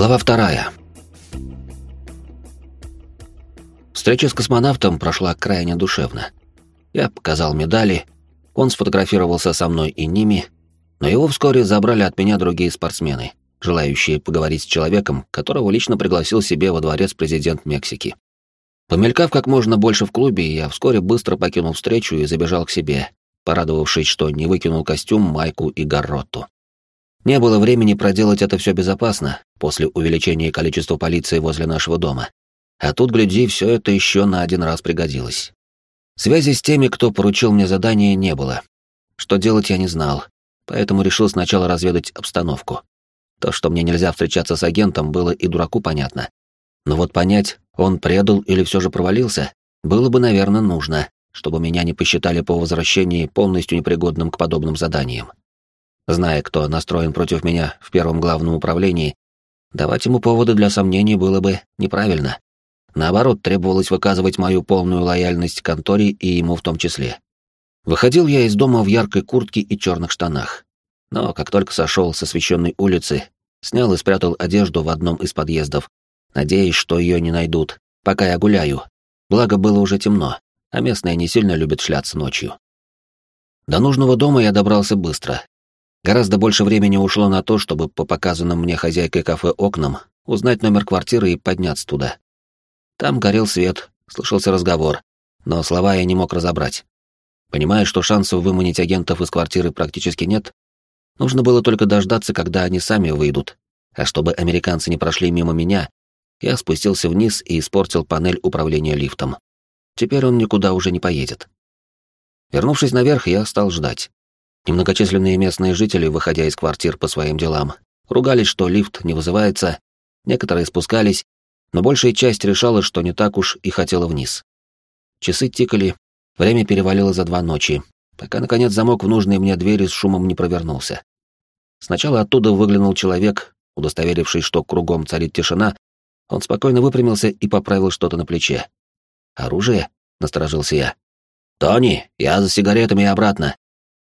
Глава вторая. Встреча с космонавтом прошла крайне душевно. Я показал медали, он сфотографировался со мной и ними, но его вскоре забрали от меня другие спортсмены, желающие поговорить с человеком, которого лично пригласил себе во дворец президент Мексики. Помелькав как можно больше в клубе, я вскоре быстро покинул встречу и забежал к себе, порадовавшись, что не выкинул костюм, майку и гарротту. Не было времени проделать это все безопасно после увеличения количества полиции возле нашего дома. А тут, гляди, все это еще на один раз пригодилось. Связи с теми, кто поручил мне задание, не было. Что делать я не знал, поэтому решил сначала разведать обстановку. То, что мне нельзя встречаться с агентом, было и дураку понятно. Но вот понять, он предал или все же провалился, было бы, наверное, нужно, чтобы меня не посчитали по возвращении полностью непригодным к подобным заданиям. Зная, кто настроен против меня в первом главном управлении, давать ему поводы для сомнений было бы неправильно. Наоборот, требовалось выказывать мою полную лояльность конторе и ему в том числе. Выходил я из дома в яркой куртке и черных штанах. Но как только сошел с освещенной улицы, снял и спрятал одежду в одном из подъездов, надеясь, что ее не найдут, пока я гуляю. Благо было уже темно, а местные не сильно любят шляться ночью. До нужного дома я добрался быстро, Гораздо больше времени ушло на то, чтобы по показанным мне хозяйкой кафе окнам узнать номер квартиры и подняться туда. Там горел свет, слышался разговор, но слова я не мог разобрать. Понимая, что шансов выманить агентов из квартиры практически нет, нужно было только дождаться, когда они сами выйдут. А чтобы американцы не прошли мимо меня, я спустился вниз и испортил панель управления лифтом. Теперь он никуда уже не поедет. Вернувшись наверх, я стал ждать. Немногочисленные местные жители, выходя из квартир по своим делам, ругались, что лифт не вызывается, некоторые спускались, но большая часть решала, что не так уж и хотела вниз. Часы тикали, время перевалило за два ночи, пока, наконец, замок в нужной мне двери с шумом не провернулся. Сначала оттуда выглянул человек, удостоверивший, что кругом царит тишина, он спокойно выпрямился и поправил что-то на плече. «Оружие?» — насторожился я. «Тони, я за сигаретами и обратно»,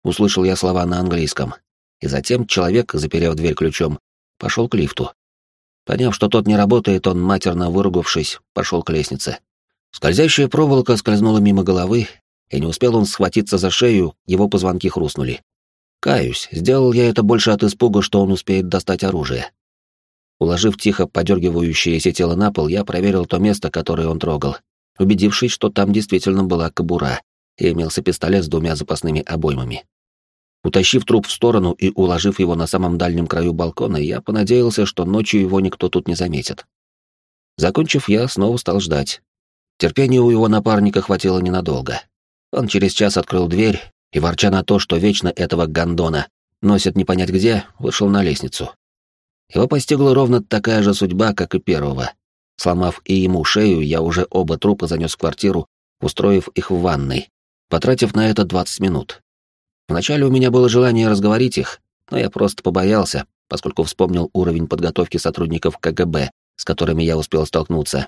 Услышал я слова на английском. И затем человек, заперев дверь ключом, пошел к лифту. Поняв, что тот не работает, он, матерно выругавшись, пошел к лестнице. Скользящая проволока скользнула мимо головы, и не успел он схватиться за шею, его позвонки хрустнули. Каюсь, сделал я это больше от испуга, что он успеет достать оружие. Уложив тихо подергивающееся тело на пол, я проверил то место, которое он трогал, убедившись, что там действительно была кобура, и имелся пистолет с двумя запасными обоймами. Утащив труп в сторону и уложив его на самом дальнем краю балкона, я понадеялся, что ночью его никто тут не заметит. Закончив, я снова стал ждать. Терпения у его напарника хватило ненадолго. Он через час открыл дверь и, ворча на то, что вечно этого гондона носит не понять где, вышел на лестницу. Его постигла ровно такая же судьба, как и первого. Сломав и ему шею, я уже оба трупа занес в квартиру, устроив их в ванной, потратив на это 20 минут. Вначале у меня было желание разговорить их, но я просто побоялся, поскольку вспомнил уровень подготовки сотрудников КГБ, с которыми я успел столкнуться.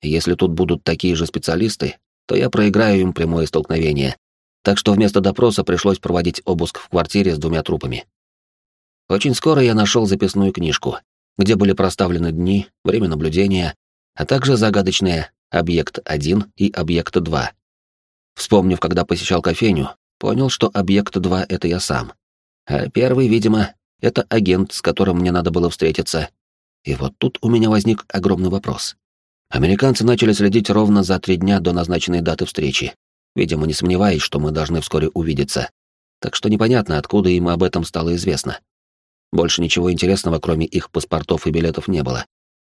Если тут будут такие же специалисты, то я проиграю им прямое столкновение. Так что вместо допроса пришлось проводить обыск в квартире с двумя трупами. Очень скоро я нашел записную книжку, где были проставлены дни, время наблюдения, а также загадочные объект 1 и объект 2. Вспомнив, когда посещал кофейню, Понял, что объект 2 — это я сам. А первый, видимо, это агент, с которым мне надо было встретиться. И вот тут у меня возник огромный вопрос. Американцы начали следить ровно за три дня до назначенной даты встречи, видимо, не сомневаясь, что мы должны вскоре увидеться. Так что непонятно, откуда им об этом стало известно. Больше ничего интересного, кроме их паспортов и билетов, не было.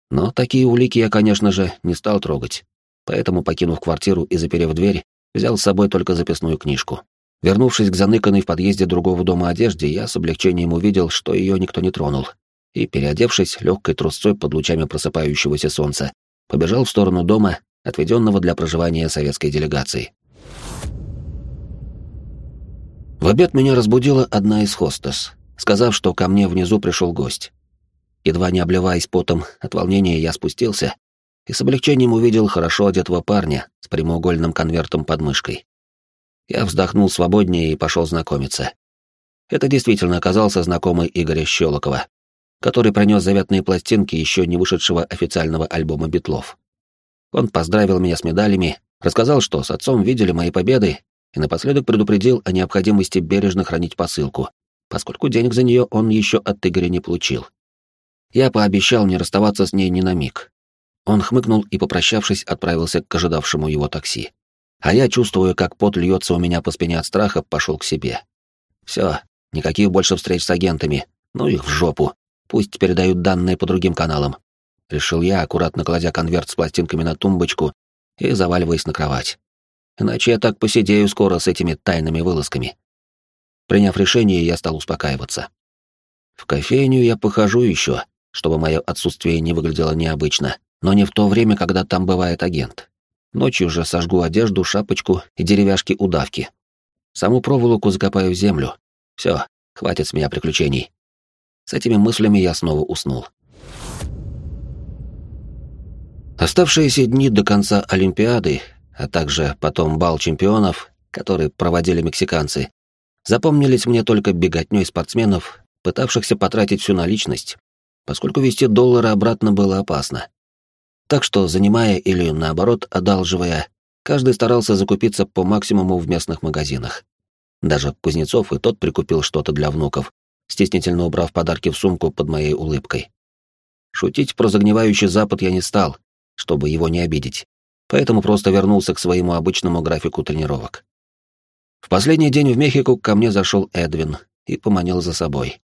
Но такие улики я, конечно же, не стал трогать. Поэтому, покинув квартиру и заперев дверь, взял с собой только записную книжку. Вернувшись к заныканной в подъезде другого дома одежде, я с облегчением увидел, что ее никто не тронул, и, переодевшись легкой трусцой под лучами просыпающегося солнца, побежал в сторону дома, отведенного для проживания советской делегации. В обед меня разбудила одна из хостес, сказав, что ко мне внизу пришел гость. Едва не обливаясь потом от волнения, я спустился и с облегчением увидел хорошо одетого парня с прямоугольным конвертом под мышкой. Я вздохнул свободнее и пошел знакомиться. Это действительно оказался знакомый Игоря Щелокова. который принес заветные пластинки еще не вышедшего официального альбома Битлов. Он поздравил меня с медалями, рассказал, что с отцом видели мои победы, и напоследок предупредил о необходимости бережно хранить посылку, поскольку денег за нее он еще от Игоря не получил. Я пообещал не расставаться с ней ни на миг. Он хмыкнул и, попрощавшись, отправился к ожидавшему его такси. А я, чувствуя, как пот льется у меня по спине от страха, пошел к себе. Все, никаких больше встреч с агентами. Ну их в жопу. Пусть передают данные по другим каналам. Решил я, аккуратно кладя конверт с пластинками на тумбочку и заваливаясь на кровать. Иначе я так посидею скоро с этими тайными вылазками. Приняв решение, я стал успокаиваться. В кофейню я похожу еще, чтобы мое отсутствие не выглядело необычно, но не в то время, когда там бывает агент. Ночью же сожгу одежду, шапочку и деревяшки удавки. Саму проволоку закопаю в землю. Все, хватит с меня приключений. С этими мыслями я снова уснул. Оставшиеся дни до конца Олимпиады, а также потом бал чемпионов, который проводили мексиканцы, запомнились мне только беготней спортсменов, пытавшихся потратить всю наличность, поскольку вести доллары обратно было опасно. Так что, занимая или, наоборот, одалживая, каждый старался закупиться по максимуму в местных магазинах. Даже Кузнецов и тот прикупил что-то для внуков, стеснительно убрав подарки в сумку под моей улыбкой. Шутить про загнивающий Запад я не стал, чтобы его не обидеть, поэтому просто вернулся к своему обычному графику тренировок. В последний день в Мехико ко мне зашел Эдвин и поманил за собой.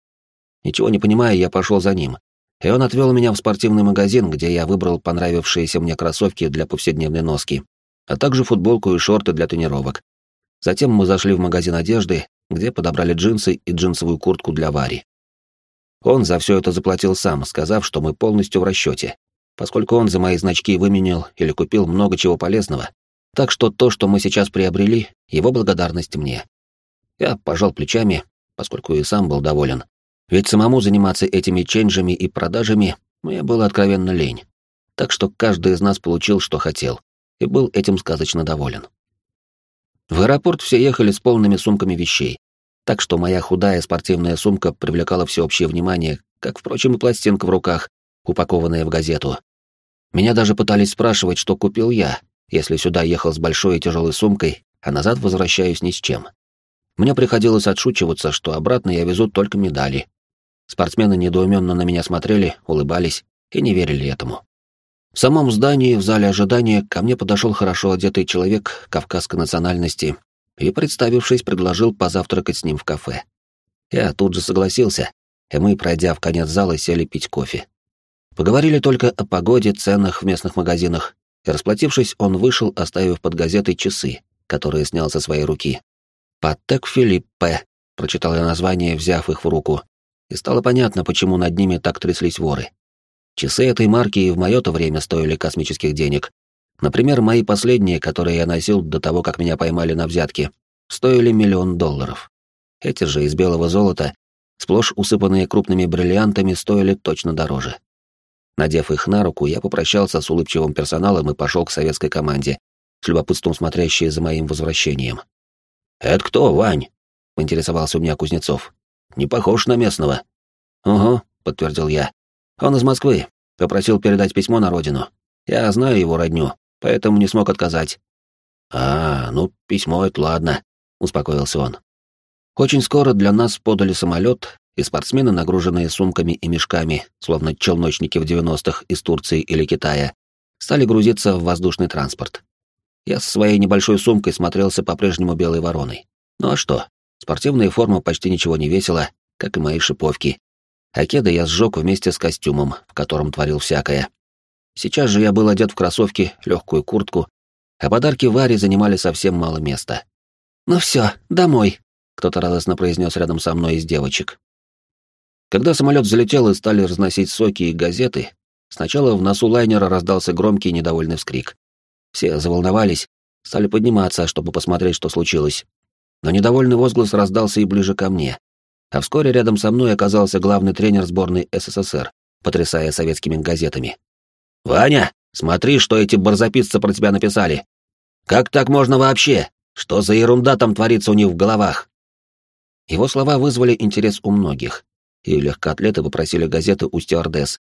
Ничего не понимая, я пошел за ним, и он отвел меня в спортивный магазин, где я выбрал понравившиеся мне кроссовки для повседневной носки, а также футболку и шорты для тренировок. Затем мы зашли в магазин одежды, где подобрали джинсы и джинсовую куртку для Вари. Он за все это заплатил сам, сказав, что мы полностью в расчете, поскольку он за мои значки выменил или купил много чего полезного. Так что то, что мы сейчас приобрели, его благодарность мне. Я пожал плечами, поскольку и сам был доволен. Ведь самому заниматься этими ченджами и продажами мне было откровенно лень. Так что каждый из нас получил, что хотел, и был этим сказочно доволен. В аэропорт все ехали с полными сумками вещей, так что моя худая спортивная сумка привлекала всеобщее внимание, как, впрочем, и пластинка в руках, упакованная в газету. Меня даже пытались спрашивать, что купил я, если сюда ехал с большой и тяжелой сумкой, а назад возвращаюсь ни с чем. Мне приходилось отшучиваться, что обратно я везу только медали. Спортсмены недоуменно на меня смотрели, улыбались и не верили этому. В самом здании, в зале ожидания, ко мне подошел хорошо одетый человек кавказской национальности и, представившись, предложил позавтракать с ним в кафе. Я тут же согласился, и мы, пройдя в конец зала, сели пить кофе. Поговорили только о погоде, ценах в местных магазинах, и, расплатившись, он вышел, оставив под газетой часы, которые снял со своей руки. «Паттек Филиппе», — прочитал я название, взяв их в руку, и стало понятно, почему над ними так тряслись воры. Часы этой марки и в моё-то время стоили космических денег. Например, мои последние, которые я носил до того, как меня поймали на взятке, стоили миллион долларов. Эти же из белого золота, сплошь усыпанные крупными бриллиантами, стоили точно дороже. Надев их на руку, я попрощался с улыбчивым персоналом и пошел к советской команде, с любопытством смотрящей за моим возвращением. «Это кто, Вань?» — поинтересовался у меня Кузнецов. «Не похож на местного». «Угу», — подтвердил я. «Он из Москвы. Попросил передать письмо на родину. Я знаю его родню, поэтому не смог отказать». «А, ну, письмо — это ладно», — успокоился он. Очень скоро для нас подали самолет, и спортсмены, нагруженные сумками и мешками, словно челночники в 90-х из Турции или Китая, стали грузиться в воздушный транспорт. Я со своей небольшой сумкой смотрелся по-прежнему белой вороной. Ну а что? Спортивная форма почти ничего не весила, как и мои шиповки. А кеды я сжег вместе с костюмом, в котором творил всякое. Сейчас же я был одет в кроссовки, легкую куртку, а подарки Варе занимали совсем мало места. «Ну все, домой», — кто-то радостно произнес рядом со мной из девочек. Когда самолет взлетел и стали разносить соки и газеты, сначала в носу лайнера раздался громкий недовольный вскрик. Все заволновались, стали подниматься, чтобы посмотреть, что случилось. Но недовольный возглас раздался и ближе ко мне. А вскоре рядом со мной оказался главный тренер сборной СССР, потрясая советскими газетами. «Ваня, смотри, что эти барзаписцы про тебя написали! Как так можно вообще? Что за ерунда там творится у них в головах?» Его слова вызвали интерес у многих, и легкоатлеты попросили газеты у стюардесс.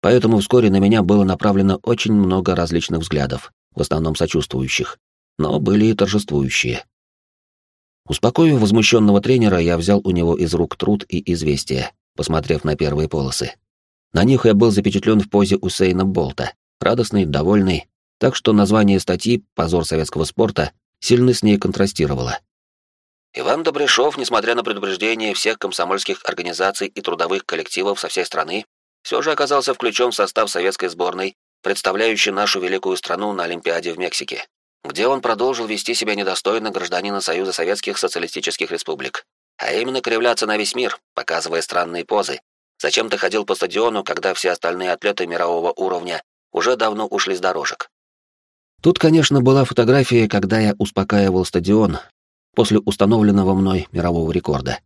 Поэтому вскоре на меня было направлено очень много различных взглядов, в основном сочувствующих, но были и торжествующие. Успокоив возмущенного тренера, я взял у него из рук труд и известия, посмотрев на первые полосы. На них я был запечатлен в позе Усейна Болта, радостный, довольный, так что название статьи «Позор советского спорта» сильно с ней контрастировало. Иван Добрышов, несмотря на предупреждение всех комсомольских организаций и трудовых коллективов со всей страны, все же оказался включен в состав советской сборной, представляющей нашу великую страну на Олимпиаде в Мексике, где он продолжил вести себя недостойно гражданина Союза Советских Социалистических Республик, а именно кривляться на весь мир, показывая странные позы. Зачем ты ходил по стадиону, когда все остальные атлеты мирового уровня уже давно ушли с дорожек? Тут, конечно, была фотография, когда я успокаивал стадион, после установленного мной мирового рекорда.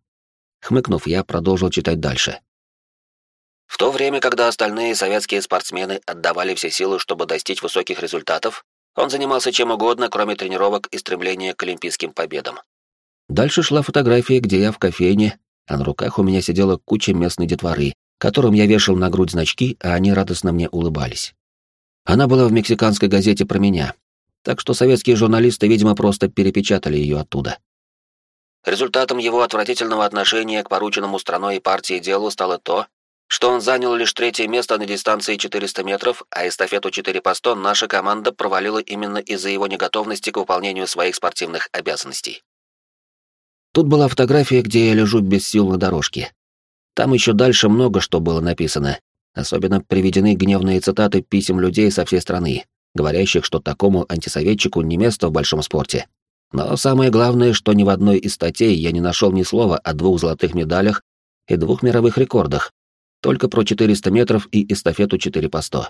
Хмыкнув, я продолжил читать дальше. В то время, когда остальные советские спортсмены отдавали все силы, чтобы достичь высоких результатов, он занимался чем угодно, кроме тренировок и стремления к олимпийским победам. Дальше шла фотография, где я в кофейне, а на руках у меня сидела куча местной детворы, которым я вешал на грудь значки, а они радостно мне улыбались. Она была в мексиканской газете про меня, так что советские журналисты, видимо, просто перепечатали ее оттуда. Результатом его отвратительного отношения к порученному страной и партии делу стало то, что он занял лишь третье место на дистанции 400 метров, а эстафету 4 по 100 наша команда провалила именно из-за его неготовности к выполнению своих спортивных обязанностей. Тут была фотография, где я лежу без сил на дорожке. Там еще дальше много что было написано, особенно приведены гневные цитаты писем людей со всей страны, говорящих, что такому антисоветчику не место в большом спорте. Но самое главное, что ни в одной из статей я не нашел ни слова о двух золотых медалях и двух мировых рекордах, только про 400 метров и эстафету 4 по 100.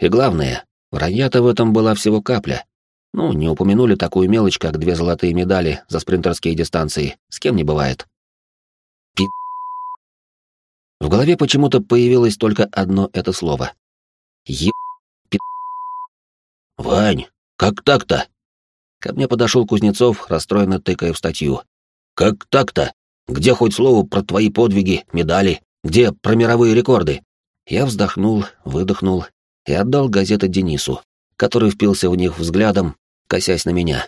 И главное, вранья-то в этом была всего капля. Ну, не упомянули такую мелочь, как две золотые медали за спринтерские дистанции, с кем не бывает. Пи... В голове почему-то появилось только одно это слово. Е... «Вань, как так-то?» Ко мне подошел Кузнецов, расстроенно тыкая в статью. «Как так-то? Где хоть слово про твои подвиги, медали? Где про мировые рекорды?» Я вздохнул, выдохнул и отдал газеты Денису, который впился в них взглядом, косясь на меня.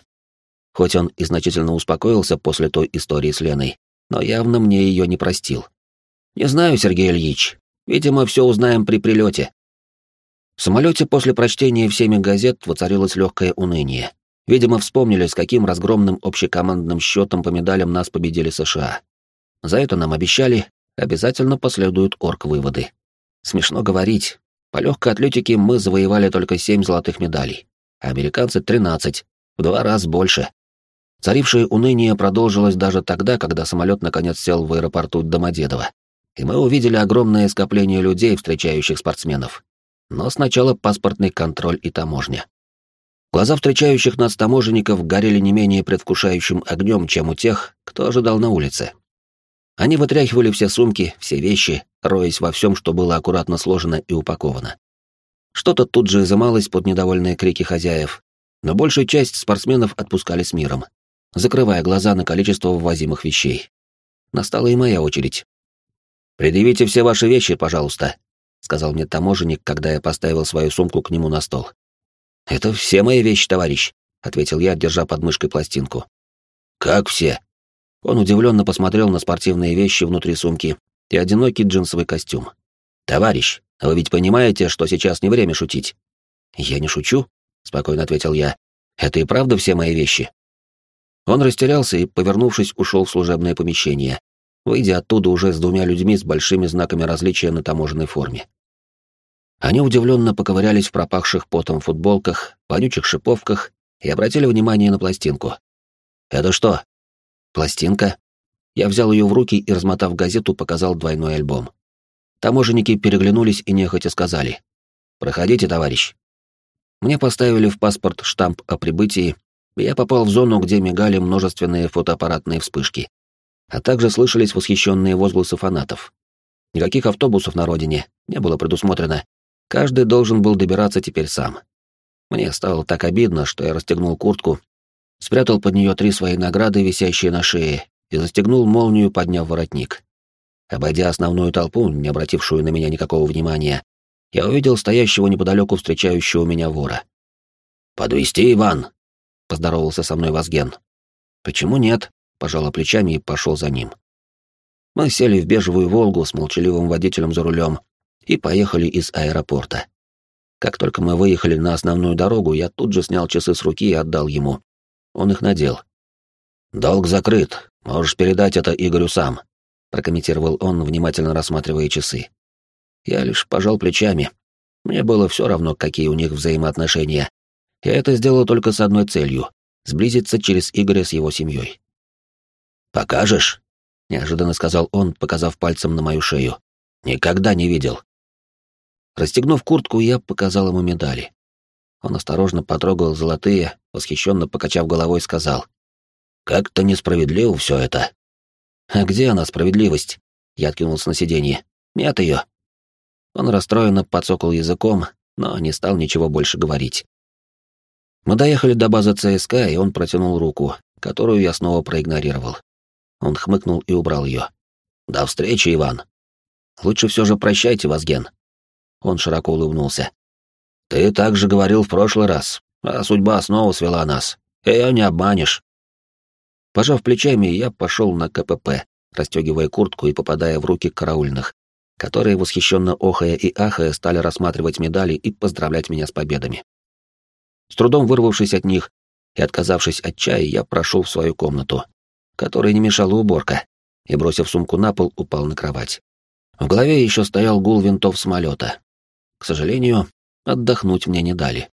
Хоть он и значительно успокоился после той истории с Леной, но явно мне ее не простил. «Не знаю, Сергей Ильич. Видимо, все узнаем при прилете. В самолете после прочтения всеми газет воцарилось легкое уныние. Видимо, вспомнили, с каким разгромным общекомандным счетом по медалям нас победили США. За это нам обещали, обязательно последуют орг-выводы. Смешно говорить. По легкой атлетике мы завоевали только семь золотых медалей, а американцы — тринадцать, в два раза больше. Царившее уныние продолжилось даже тогда, когда самолет наконец сел в аэропорту Домодедово, и мы увидели огромное скопление людей, встречающих спортсменов. Но сначала паспортный контроль и таможня. Глаза встречающих нас таможенников горели не менее предвкушающим огнем, чем у тех, кто ожидал на улице. Они вытряхивали все сумки, все вещи, роясь во всем, что было аккуратно сложено и упаковано. Что-то тут же изымалось под недовольные крики хозяев, но большую часть спортсменов отпускали с миром, закрывая глаза на количество ввозимых вещей. Настала и моя очередь. «Предъявите все ваши вещи, пожалуйста», — сказал мне таможенник, когда я поставил свою сумку к нему на стол. «Это все мои вещи, товарищ», — ответил я, держа под мышкой пластинку. «Как все?» Он удивленно посмотрел на спортивные вещи внутри сумки и одинокий джинсовый костюм. «Товарищ, вы ведь понимаете, что сейчас не время шутить?» «Я не шучу», — спокойно ответил я. «Это и правда все мои вещи». Он растерялся и, повернувшись, ушел в служебное помещение, выйдя оттуда уже с двумя людьми с большими знаками различия на таможенной форме. Они удивленно поковырялись в пропахших потом футболках, вонючих шиповках и обратили внимание на пластинку. «Это что?» «Пластинка?» Я взял ее в руки и, размотав газету, показал двойной альбом. Таможенники переглянулись и нехотя сказали. «Проходите, товарищ». Мне поставили в паспорт штамп о прибытии, и я попал в зону, где мигали множественные фотоаппаратные вспышки а также слышались восхищенные возгласы фанатов. Никаких автобусов на родине не было предусмотрено. Каждый должен был добираться теперь сам. Мне стало так обидно, что я расстегнул куртку, спрятал под нее три свои награды, висящие на шее, и застегнул молнию, подняв воротник. Обойдя основную толпу, не обратившую на меня никакого внимания, я увидел стоящего неподалеку встречающего меня вора. «Подвести, Иван!» — поздоровался со мной Вазген. «Почему нет?» — пожала плечами и пошел за ним. Мы сели в бежевую «Волгу» с молчаливым водителем за рулем и поехали из аэропорта. Как только мы выехали на основную дорогу, я тут же снял часы с руки и отдал ему. Он их надел. «Долг закрыт. Можешь передать это Игорю сам», — прокомментировал он, внимательно рассматривая часы. Я лишь пожал плечами. Мне было все равно, какие у них взаимоотношения. Я это сделал только с одной целью — сблизиться через Игоря с его семьей. «Покажешь?» неожиданно сказал он, показав пальцем на мою шею. Никогда не видел. Расстегнув куртку, я показал ему медали. Он осторожно потрогал золотые, восхищенно покачав головой, сказал: "Как-то несправедливо все это". "А где она справедливость?" Я откинулся на сиденье. "Нет ее. Он расстроенно подсокал языком, но не стал ничего больше говорить. Мы доехали до базы ЦСК, и он протянул руку, которую я снова проигнорировал. Он хмыкнул и убрал ее. «До встречи, Иван!» «Лучше все же прощайте, Вазген!» Он широко улыбнулся. «Ты так же говорил в прошлый раз, а судьба снова свела нас. Ее не обманешь!» Пожав плечами, я пошел на КПП, расстегивая куртку и попадая в руки караульных, которые, восхищенно охая и ахая, стали рассматривать медали и поздравлять меня с победами. С трудом вырвавшись от них и отказавшись от чая, я прошел в свою комнату, которой не мешала уборка, и, бросив сумку на пол, упал на кровать. В голове еще стоял гул винтов самолета. К сожалению, отдохнуть мне не дали.